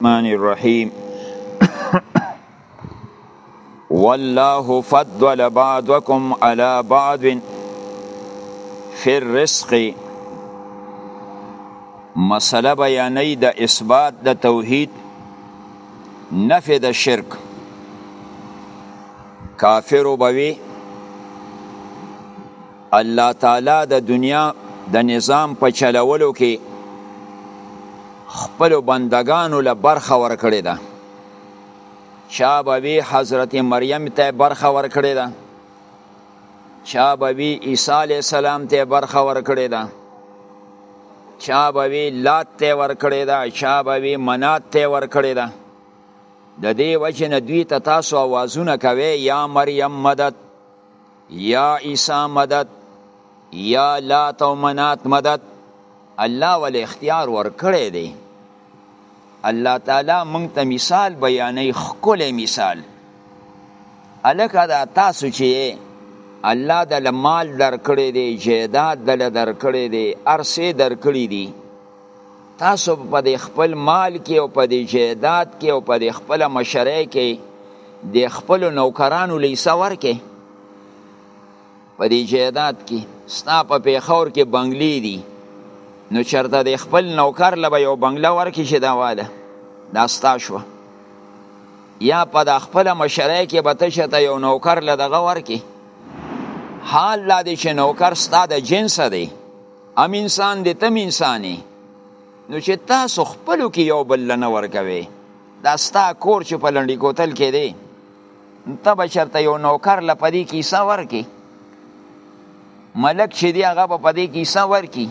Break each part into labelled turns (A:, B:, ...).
A: الرحمن الرحیم والله فضل بعضكم على بعض فی الرزق مسله بیانې د اثبات د توحید نفی د شرک کافر وبوي الله تعالی د دنیا د نظام په چلولو کې خپل بندگانو له برخه ورکړې ده چا به وی حضرت مریم ته برخه ورکړې ده چا به وی عیسی علی السلام ته برخه ورکړې ده چا به وی لات ته ورکړې ده چا به وی منات ته ورکړې ده د دې وجه نه دوی ته تاسو आवाजونه کوي یا مریم مدد یا عیسی مدد یا لات او منات مدد الله ول اختیار ورکړی دی الله تعالی مونږ ته مثال بیانې خکل مثال الکه دا تاسو چې الله د مال درکړی دی جیداد دل درکړی دی ارسه درکړی دی تاسو په دې خپل مال کې او په دې جیدات کې او په دې خپل مشرۍ کې د خپل نوکرانو لیسه ورکې په دې جیدات کې ستا په پیښور کې بنگلې دي نو چرته د خپل نوکر لبه یو بنگله ورکې چې دا واده دا ستا شو یا په د خپل مشرۍ کې به تشه ته یو نوکر له دغه ورکې حال لا دې چې نوکر ستا د جنسه دی ام انسان دی تم انسانی نو چې تاسو خپلو کې یو بل لنه ورکوي دا ستا کور چې په لنډی کوتل کې دی ته به چېرته یو نوکر له په دې کیسه ورکې ملک چې دی هغه به په دې کیسه ورکي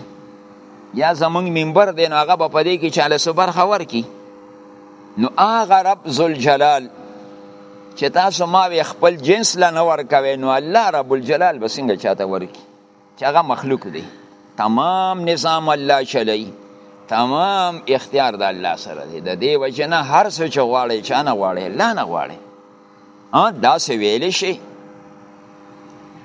A: یا زمونږ منبر دی نو هغه به په دې کې چاله څه برخه ورکي نو هغه رب ذوالجلال چې تاسو ما وی خپل جنس لا نه ورکوي نو الله رب الجلال به څنګه چاته ورکي چې هغه مخلوق دی تمام نظام الله چلی تمام اختیار د الله سره دی د دې وجه نه هر څه چې غواړي چا نه غواړي الله نه غواړي ا داسې ویل شي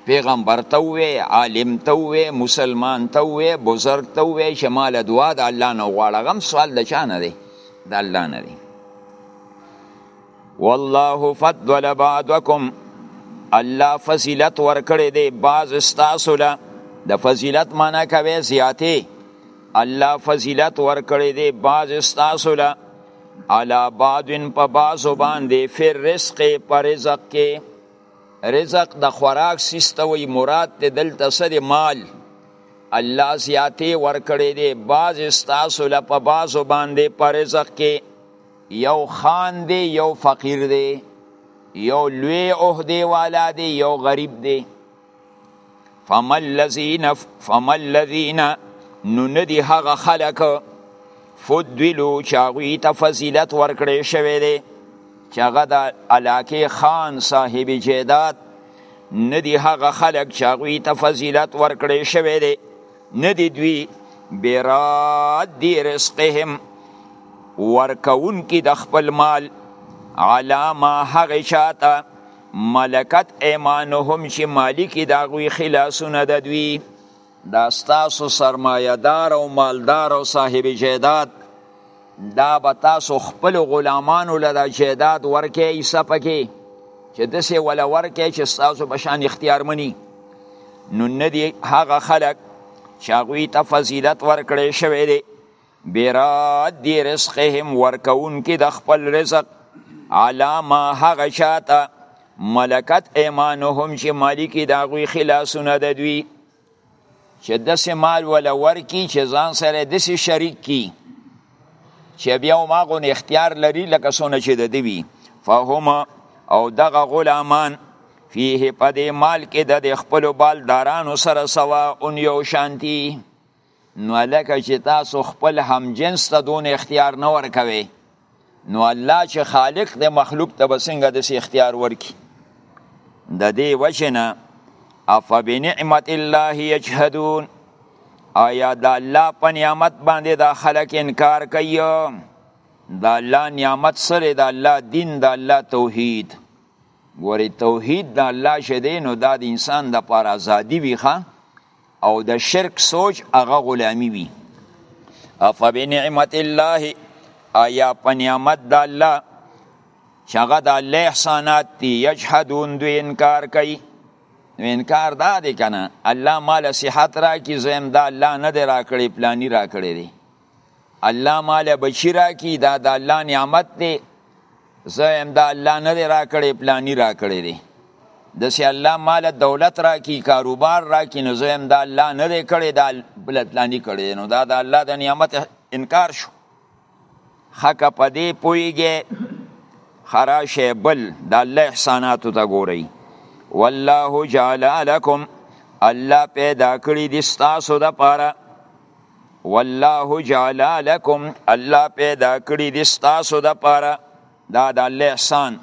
A: پیغمبر ته وې عالم ته وې مسلمان ته وې بزرگ ته وې چې مال دعا د الله نه غواړه غم سوال د چا نه دی د الله نه دی والله فضل بعضکم الله فضیلت ورکړي دی بعض استاسو له د فضیلت معنی کوي زیاته الله فضیلت ورکړي دی بعض استاسو له علا بعضن په بعضو باندې فر رزق پر رزق کې رزق د خوراک سیستوي مراد ته دلته سره مال الله زیاته ورکړي دی بعض استاسو له په بعضو باندې پر رزق کې یو خان دی یو فقیر دی یو لوی عہده والا دی یو غریب دی فما الذین فما الذین نو ندی هغه خلق فدلو چاغوی ته فضیلت ورکړی شوی دی چې هغه د علاقه خان صاحب جیدات ندی هغه خلق چاغوی ته فضیلت ورکړی شوی دی ندی دوی براد دی رزقهم ورکون کی د خپل مال علاما هغه چاته ملکت ایمانهم چې مالک دا غوی خلاصونه د دوی دا ستاسو سرمایدار او مالدار او صاحب جیداد دا به تاسو خپل غلامانو له دا جیداد ورکه ایسا پکی چې دسه ولا ورکه چې تاسو په شان اختیار منی نو ندی هغه خلق چې هغه ته فضیلت ورکړې شوی دی بیراد دی رزقهم ورکون کې د خپل رزق علامه هغه شاته ملکت ایمانهم چې مالکی داغوی خلاصونه د دوی چې داسې مال ولا ورکی چې ځان سره داسې شریک کی چې بیا ما غو اختیار لري لکه څونه چې د دی وی فهم او دغه غلامان فيه پدې مال کې د خپل بالدارانو سره سوا اون یو شانتی نو لکه چې تاسو خپل هم جنس ته دون اختیار نه ورکوي نو الله چې خالق د مخلوق ته بسنګ د سي اختیار ورکي د دې وجنه اف بنعمت الله یجحدون آیا د الله په نعمت باندې دا خلک انکار کوي د الله نعمت سره د الله دین د الله توحید ګوري توحید د الله شدین او د انسان د پر ازادي ویخه او د شرک سوچ هغه غلامی وی افبنعمت الله آیا په نعمت د الله چې هغه د الله احسانات دي یجحدون دوی انکار کوي نو انکار دا دی که نه الله مال صحت راکړي زه هم دا الله نه دی راکړی پلانی راکړی دی الله مال بچی راکی دا د الله نعمت دی زه هم دا الله نه دی راکړی پلانی راکړی دی د سی الله مال دولت راکی کاروبار راکی نو زه هم دا الله نه دی کړی دا بل پلانی کړی نو دا د الله د نعمت انکار شو حق پدې پویږي خراشه بل د الله احسانات ته ګوري والله جعل لكم الله پیدا کړی دي تاسو د پاره والله جعل لكم الله پیدا کړی دي تاسو د پاره دا د الله احسان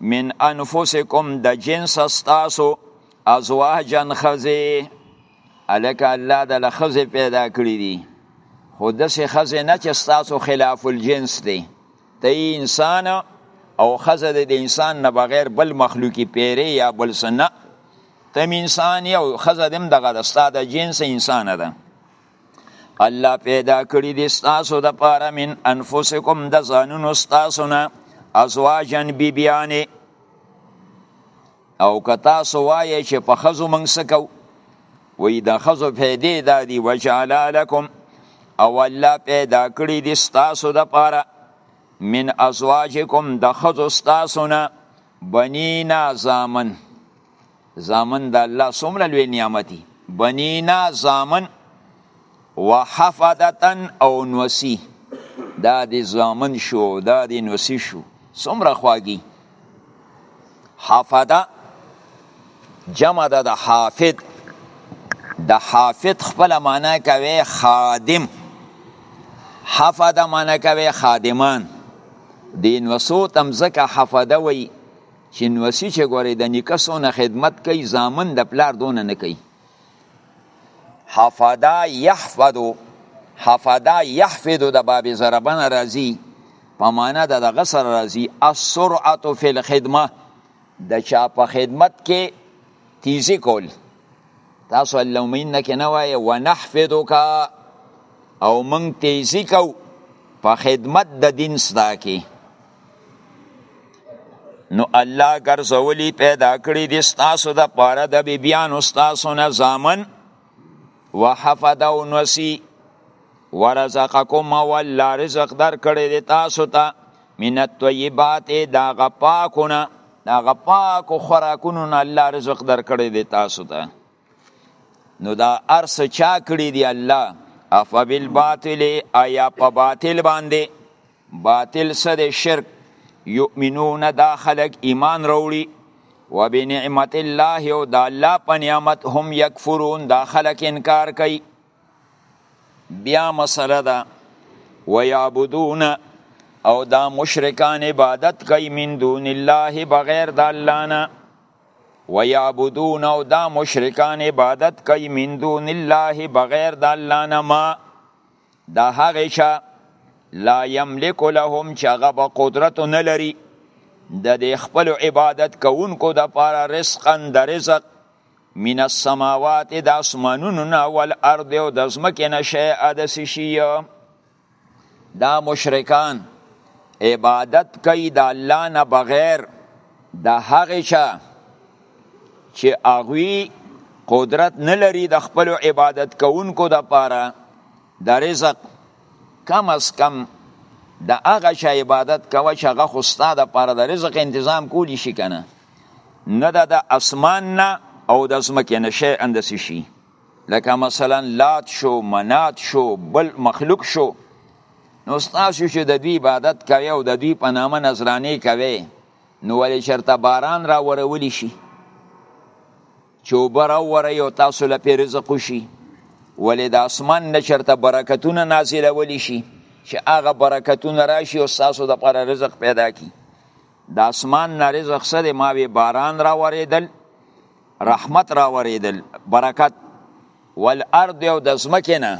A: من انفسکم د جنس تاسو ازواجن خزه الک الله د لخزه پیدا کړی دي خو د سه خزه نه چې تاسو خلاف الجنس دي ته انسان او خزه د انسان نه بغیر بل مخلوقي پیری یا بل سنه تم انسان یو خزه دم دغه د ستا د جنس انسان ده الله پیدا کړی دي ستاسو د پاره من انفسکم د ځانونو ستاسو نه ازواجن بیبیانې او که تاسو وایې چې په ښځو موږ څه کوو وایي د ښځو فیدې دا دي وجعلا لکم او الله پیدا کړی دي ستاسو د پاره من ازواجکم د ښځو ستاسو نه بنینا زامن زامن د الله څومره لوی نعمت دی بنینا زامن وحفدتن او نوسی دا د زامن شو دا د نوسی شو څومره خواږي حفده جمع ده د حافظ د حافظ خپل معنا کوي خادم حفظ معنا کوي خادمان دین وسو تم زکه حفظ وي چې نوسی چې ګوري د نکسونه خدمت کوي زامن د پلار دون نه کوي حفظا يحفظ حفظا يحفظ د باب ضربن راضي په معنا د غسر راضي السرعه في الخدمه د چا په خدمت کې تیزی کول تاسو اللهم انک نه وای ونحفظک او من تیزی کو په خدمت د دین ستا کې نو الله ګرځولی پیدا کړی دي ستاسو د پاره د بیبیانو ستاسو نه زامن وحفده او نسی ورزقکم او الله رزق درکړی دی تاسو ته من الطیبات دا غپاکونه دا غپاکو خوراکونو نه الله رزق درکړی دی تاسو ته نو دا ارس چا کړی دی الله افبل باطل ایا په باطل باندې باطل سره شرک یؤمنون دا خلق ایمان وروړي وبنعمت الله او دا الله په نعمت هم یکفرون دا خلق انکار کوي بیا مسله ده ويعبدون او دا مشرکان عبادت کوي من دون الله بغیر د الله نه ويعبدون او دا مشرکان عبادت کوي من دون الله بغیر د الله نه ما دا هغه چا لا یملک لهم چې هغه به قدرت نه لري د خپل عبادت کوونکو د پاره رزقا د رزق من السماوات د اسمانونو نه والارض او د ځمکې نه شیء د څه شي دا مشرکان عبادت کوي د الله نه بغیر د هغه چا چې اغوی قدرت نه لري د خپل عبادت کوونکو د پاره د رزق کم از کم د هغه چا عبادت کوه چې هغه خو ستا د پاره د رزق انتظام کولی شي کنه نه ده د اسمان نه او د ځمکې نه شی اندسې شي لکه مثلا لات شو منات شو بل مخلوق شو نو ستاسو چې د دوی عبادت کوي او د دوی په نامه نظرانې کوي نو ولې چرته باران را ورولي شي چې اوبه راووروي او تاسو له پې رزق وشي ولې د اسمان نه چرته برکتونه نازلولی شي چې هغه برکتونه راشي او ستاسو دپاره رزق پیدا کړي د اسمان نه رزق څه دی ما وی باران راوریدل رحمت راوریدل برکت والارض او د ځمکې نه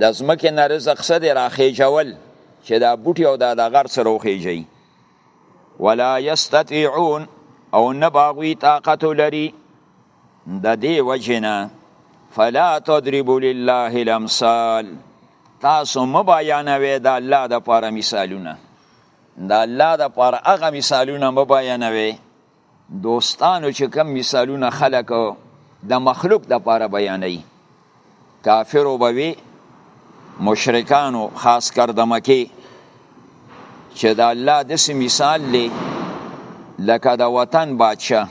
A: د ځمکې نه رزق څه دی راخیژول چې دا بوټي او دا د غر سره وخیژي ولا یستطیعون او نه باغوی طاقت لري د دې وجنه فلا تضربوا لله الامثال تاسو مبایانوي د الله د پاره مثالونه د الله د پاره هغه مثالونه مه بیانوي دوستانو چې کوم مثالونه خلق د مخلوق د پاره بیانوي کافر وبوي مشرکانو خاص کر د مکی چې د الله د سم مثال لې لکه د وطن بادشاه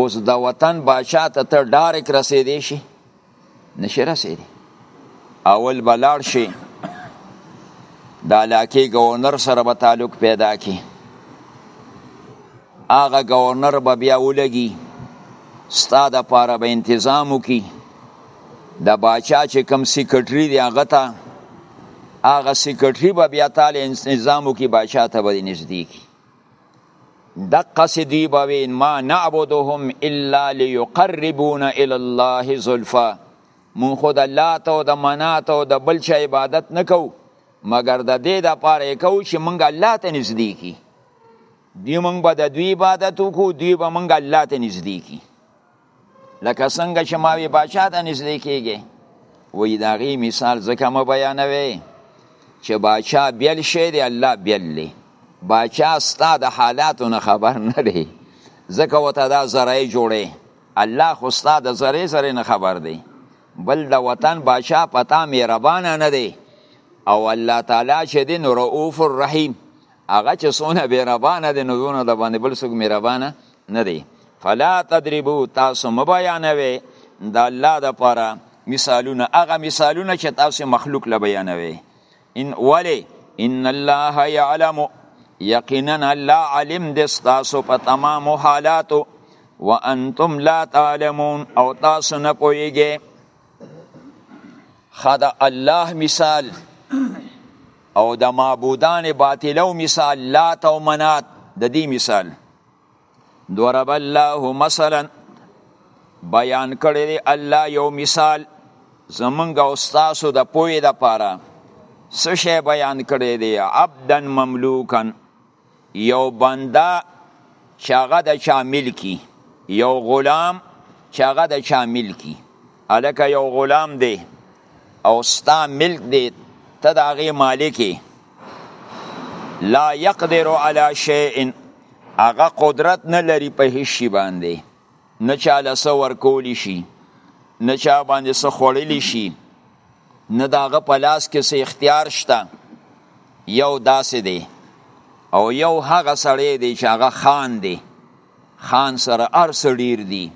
A: اوس د وطن بادشاه ته ته ډایرک رسیدې شي نشي رسېدی اول به لاړ شي د علاقې ګورنر سره به تعلق پیدا کی هغه ګورنر به بیا ولګي ستا د پاره به انتظام وکي د باچا چې کم سیکرټري دی هغه ته هغه سیکرټري به بیا تاله انتظام وکي باچا ته به نږدې کی دقس دوی بوي ما نعبدهم الا ليقربون الى الله زلفا مون خود الله ته او د منات او د بل چا عبادت نکو مګر د دې د پاره کو چې مونږ الله ته نږدې کی دی مونږ به د دوی عبادت وکړو دوی به مونږ الله ته نږدې کی لکه څنګه چې ما وی باچا ته نږدې کېږي وی د هغې مثال ځکه مه بیانوې چې باچا بیل شی دی الله بیل دی باچا ستا د حالاتو نه خبر نه دی ځکه ورته دا ذرې جوړې الله خو ستا د ذرې ذرې نه خبر دی بل د وطن باچا پتا مهربانه نه دی او الله تعالی چې دی نو رؤوف الرحیم هغه چې سونه بیربانه دی نو دونه د باندې بل څوک مهربانه نه دی فلا تدریبو تاسو مبیانوي د الله د پاره مثالونه هغه مثالونه چې تاسو مخلوق له بیانوي ان ولی ان الله يعلم یقینا الله علم د تاسو په تمام حالاتو وانتم لا تعلمون او تاسو نه پوهیږئ خدا الله مثال او د معبودان باطلو مثال لات او منات د دې مثال ضرب الله مثلا بیان کړی دی الله یو مثال زمونږ او ستاسو د پوهې دپاره څه شی بیان کړی دی عبدا مملوکا یو بنده چې هغه د چا ملکي یو غلام چې هغه د چا ملکي الکه یو غلام دی او ستا ملک دی ته د هغې مالکې لا یقدر علی شیء هغه قدرت نه لري په هیڅ شي باندې نه چاله څه ورکولی شي نه چا باندې څه خوړلی شي نه داغه په لاس کې څه اختیار شته یو داسې دی او یو هغه سړی دی چې هغه خان دی خان سره ارس ډیر دی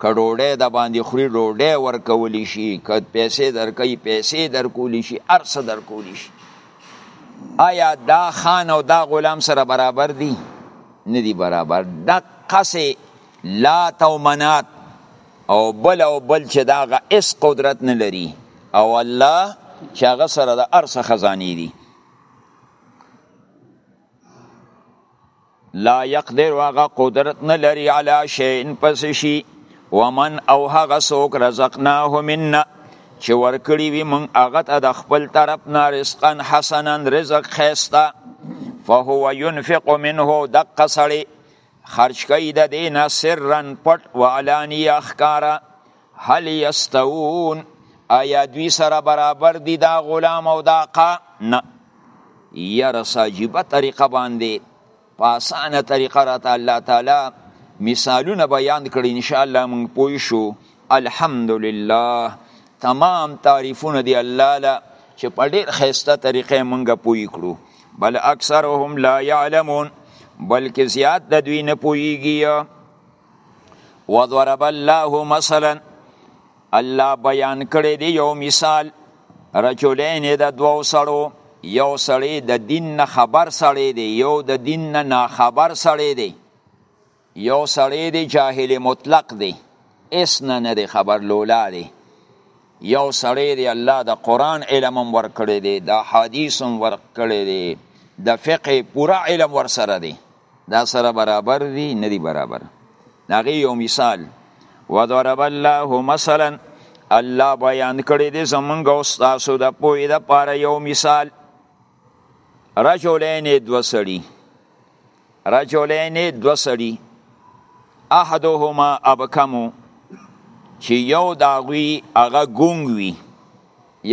A: که ډوډۍ د باندې خوري ډوډۍ ورکولی شي که پیسې درکوي پیسې درکولی شي ارس درکولی شي آیا دا خان او دا غلام سره برابر دي نه دي برابر دقسې لات او منات او بل او بل چې دا غ اس قدرت نه لري او الله چې هغه سره د ارس خزاني دي لا يقدر هغه قدرت نه لري علی شيء پس شي ومن او هغه څوک رزقناه منا چې ورکړي وي مونږ هغه ته د خپل طرف نه رزقا حسنا رزق خيستا فهو ينفق منه دقه سړی خرج کوي د دې نه سرا پټ و علانیه ښکاره هل یستوون آیا دوی سره برابر دي دا غلام او دا قا نه یاره ساجیبه طریقه باندې په اسانه طریقه راته الله تعالی مثالونه بیان کړي ان شاء الله موږ پوه شو الحمدلله تمام تعریفونه دی الله لا چې په ډیر خسته طریقې مونږه پوي کړو بل اکثرهم لا يعلمون بلکې زیات د دوی نه پويږي وضرب الله مثلا الله بیان کړی دی یو مثال رجلین د دوو سړو یو سړی د دین نه خبر سړی دی یو د دین نه ناخبر سړی دی یو سړی دی جاهل مطلق دی اس نه نه دی خبر لولا دی یو سړی دی الله د قران علم هم ورکړی دی د حدیث هم ورکړی دی د فقه پورا علم ورسره دی دا سره برابر دی نه دی برابر داغه یو مثال وضرب الله مثلا الله بیان کړی دی زمونږ او تاسو د پوهې د پاره یو مثال رجلین دو سړي رجلین دو سړي احدهما ابکمو چې یو داغوی هغه ګونګ وي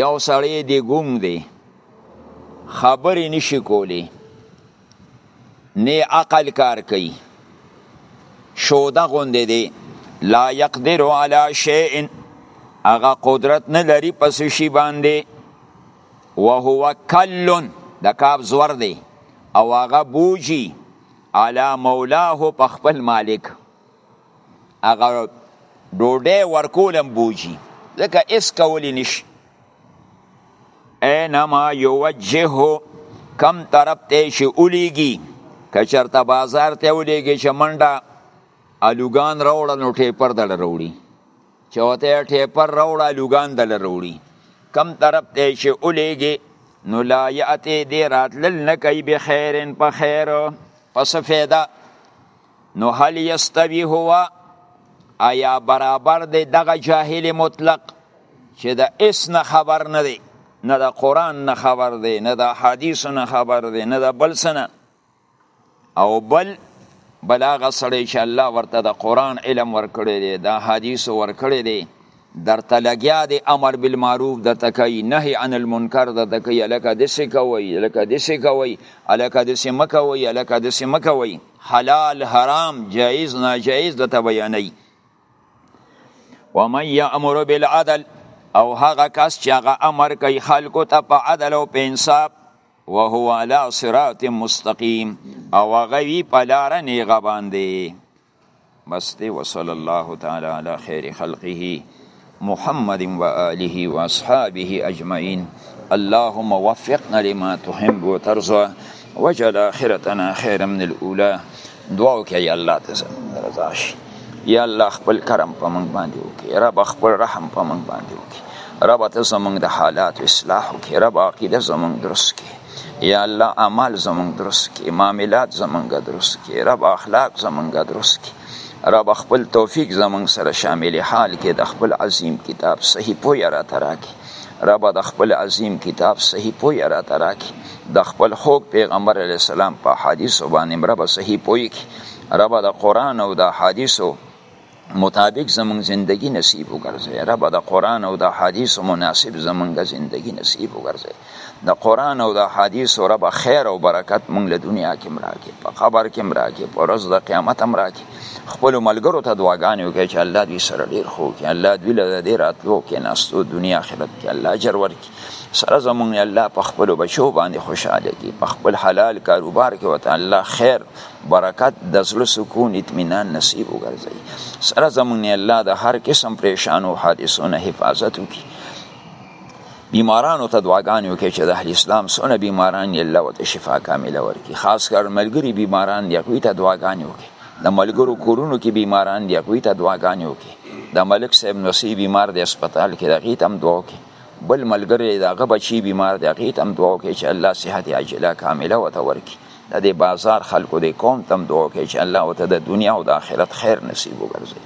A: یو سړی دی ګونګ دی خبرې نشي کولی نه عقل کار کوي شوده غوندې دی لا یقدر علی شیء هغه قدرت نه لري پس شي باندې وهو کل د کاب زور دی او هغه بوجي علا مولاه په خپل مالک هغه ډوډۍ ورکولم بوجي ځکه اس کولی نشي اینما یوجه کم طرف ته شي اولیږي که چرته بازار ته اولیږي چې منډه الوګان راوړل نو ټیپر دل راوړي چې وته ټیپر راوړه لوګان دل وروړي کم طرف ته چې الیږي نو لا یاتی دی راتلل نه کوي به خیرن په خیر پس فیدا نو هل یستوی هوا آیا برابر دی دغه جاهل مطلق چې د اس نه خبر نه دی نه د قران نه خبر دی نه د حدیث نه خبر دی نه د بل سنه او بل بل هغه سړی چې الله ورته د قرآن علم ورکړی دی د حدیثو ورکړی دی درته لګیا دی امر بالمعروف درته کوي نهی عن المنکر درته کوي هلکه داسې کوئ هلکه داسې کوئ هلکه داسې مه کوئ هلکه داسې مه کوئ حلال حرام جایز ناجایز درته بیانوي ومن یامر بالعدل او هغه کس چې هغه امر کوي خلکو ته په عدل او په انصاف وهو علی صراط مستقیم او هغه وی په لار نیغه باندې بس دی وصلی الله تعالی علی خیر خلقه محمد و آله و اصحابه اجمعین اللهم وفقنا لما تحب وترضى وجل آخرتنا خيرا من الأولى دعا وکړئ الله ته زموږ رضا شي یا الله خپل کرم په موږ باندې وکړي رب خپل رحم په موږ باندې وکړي رب ته زموږ د حالات اصلاح وکړي رب عقیده زموږ درست کړي یا الله اعمال زموږ درست کړي معاملات زموږ درست کړي رب اخلاق زموږ درست کړي رب خپل توفیق زموږ سره شامل حال کې د خپل عظیم کتاب صحیح پوی را تراکي ربه د خپل عظیم کتاب صحیح پوی را تراکی د خپل خوږ پیغمبر علی السلام په حدیث باندې ربه صحیح پوی کی ربه د قران او د حدیثو مطابق زمونږ زندگی نصیب وګرځي رب د قران او د حدیث مناسب زمونږ زندگی نصیب وګرځي د قران او د حدیث رب خیر او برکت مونږ له دنیا کې مراکې په قبر کې مراکې په ورځ د قیامت مراکې خپل ملګرو ته دعاګانې وکړي چې الله دوی سره ډیر خو کې الله دوی له دې راتلو کې ناستو دنیا آخرت کې الله اجر ورکړي سره زمونږ الله په خپل بچو باندې خوشاله کړي په خپل حلال کاروبار کې وته الله خیر برکت د زړه سکون اطمینان نصیب وګرځي سره زمونږ الله د هر قسم پریشانو حادثو نه حفاظت وکړي بیمارانو ته دعاګانې وکړي چې د اهل اسلام سونه بیماران یې الله ورته شفا کامله ورکړي خاص کر ملګري بیماران دي هغوی ته دعاګانې وکړي د ملګرو کورونو کې بیماران دي هغوی ته دعاګانې وکړي د ملک صاحب نسی بیمار دی هسپتال کې د هغې ته هم دعا وکړي بل ملګری د هغه بچی بیمار دی هغې ته هم دعا وکړي چې الله صحت عاجله کامله ورته ورکړي د دې بازار خلکو دې قوم ته هم دعا وکړي چې الله ورته د دنیا او د آخرت خیر نصیب وګرځوي